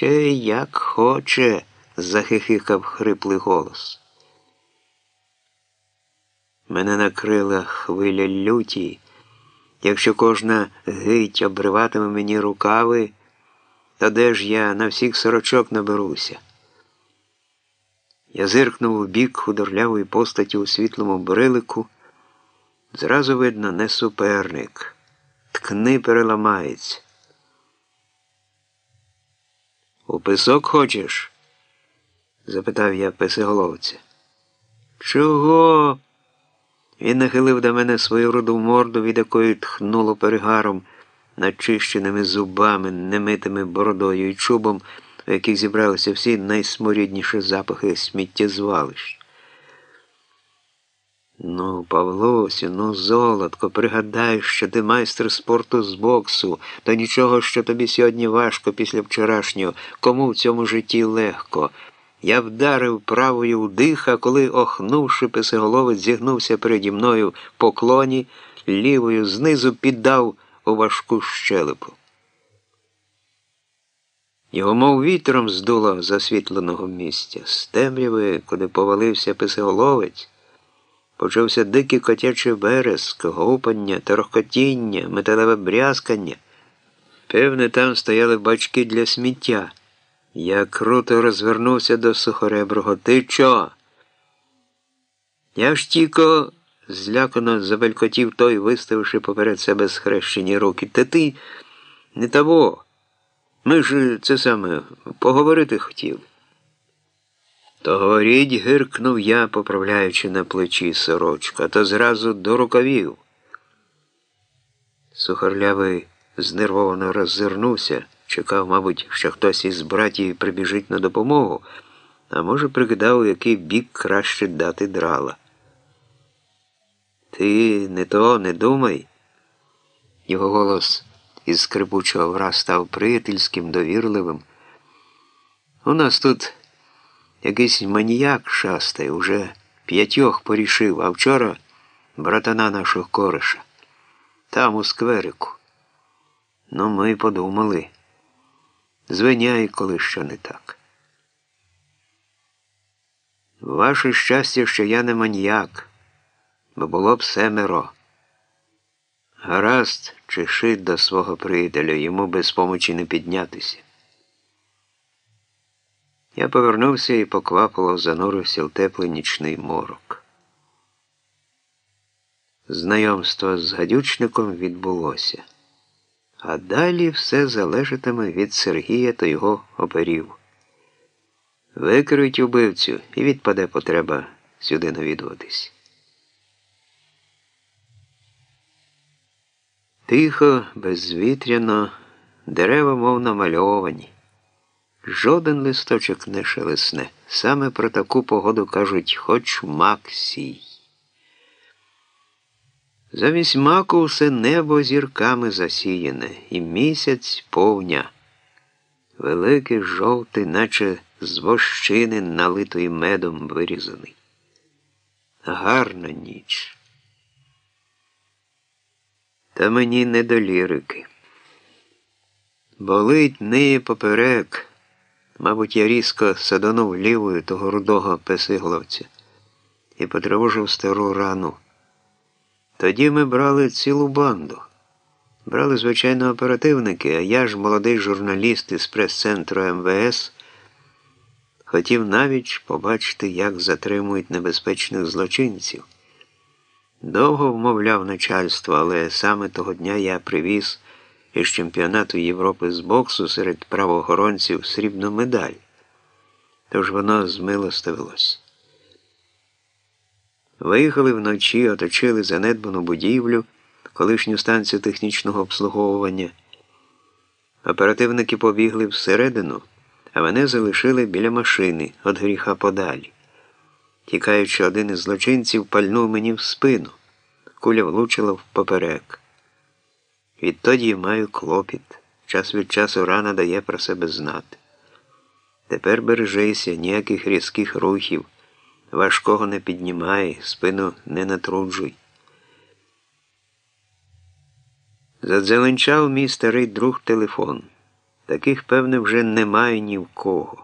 Ще як хоче, захихикав хриплий голос. Мене накрила хвиля люті. Якщо кожна гить обриватиме мені рукави, то де ж я на всіх сорочок наберуся? Я зиркнув у бік худорлявої постаті у світлому брилику. Зразу видно, не суперник. Ткни переламається. У писок хочеш? запитав я писиголовця. Чого? Він нахилив до мене свою руду морду, від якої тхнуло перегаром, начищеними зубами, немитими бородою і чубом, у яких зібралися всі найсморідніші запахи сміттєзвалищ. Ну, Павлосю, ну, золотко, пригадай, що ти майстер спорту з боксу, то нічого, що тобі сьогодні важко після вчорашнього, кому в цьому житті легко. Я вдарив правою в диха, коли, охнувши писиголовець, зігнувся переді мною в поклоні, лівою знизу піддав у важку щелепу. Його, мов вітром, здуло з освітленого місця. З темряви, куди повалився писиголовець, почався дикий котячий вереск, гупання, торохкотіння, металеве брязкання. Певне, там стояли бачки для сміття. Я круто розвернувся до сухореброго. Ти чо? Я ж тільки злякано забелькотів той, виставивши поперед себе схрещені руки. Та ти не того. Ми ж це саме поговорити хотіли. То говоріть, гиркнув я, поправляючи на плечі сорочка, то зразу до рукавів. Сухорлявий знервовано роззирнувся, чекав, мабуть, що хтось із братів прибіжить на допомогу, а може, прикидав, у який бік краще дати драла. Ти не то не думай. Його голос із скрипучого враз став приятельським, довірливим. У нас тут. Якийсь маніяк шастає, уже п'ятьох порішив, а вчора братана нашого кориша. Там у скверику. Ну, ми подумали. Звиняй, коли що не так. Ваше щастя, що я не маніяк, бо було б семеро. Гаразд, чешить до свого приятеля, йому без помочі не піднятися. Я повернувся і поквапило занурився в теплий нічний морок. Знайомство з гадючником відбулося, а далі все залежатиме від Сергія та його оперів. Викриють убивцю і відпаде потреба сюди навідуватись. Тихо, безвітряно, дерева мов намальовані. Жоден листочок не шелесне. Саме про таку погоду кажуть хоч мак сій. Замість маку все небо зірками засіяне, і місяць повня. Великий жовтий, наче з вощини, налитої медом вирізаний. Гарна ніч. Та мені не до лірики. Болить неї поперек. Мабуть, я різко саданув лівою того рудого песигловця і потривожив стару рану. Тоді ми брали цілу банду. Брали, звичайно, оперативники, а я ж молодий журналіст із прес-центру МВС. Хотів навіть побачити, як затримують небезпечних злочинців. Довго вмовляв начальство, але саме того дня я привіз із чемпіонату Європи з боксу серед правоохоронців срібну медаль. Тож воно змилостивилось. Виїхали вночі, оточили занедбану будівлю, колишню станцію технічного обслуговування. Оперативники побігли всередину, а мене залишили біля машини від гріха подалі. Тікаючи, один із злочинців пальнув мені в спину. Куля влучила в поперек. Відтоді маю клопіт. Час від часу рана дає про себе знати. Тепер бережися, ніяких різких рухів, важкого не піднімай, спину не натруджуй. Задзеленчав мій старий друг телефон. Таких, певне, вже немає ні в кого.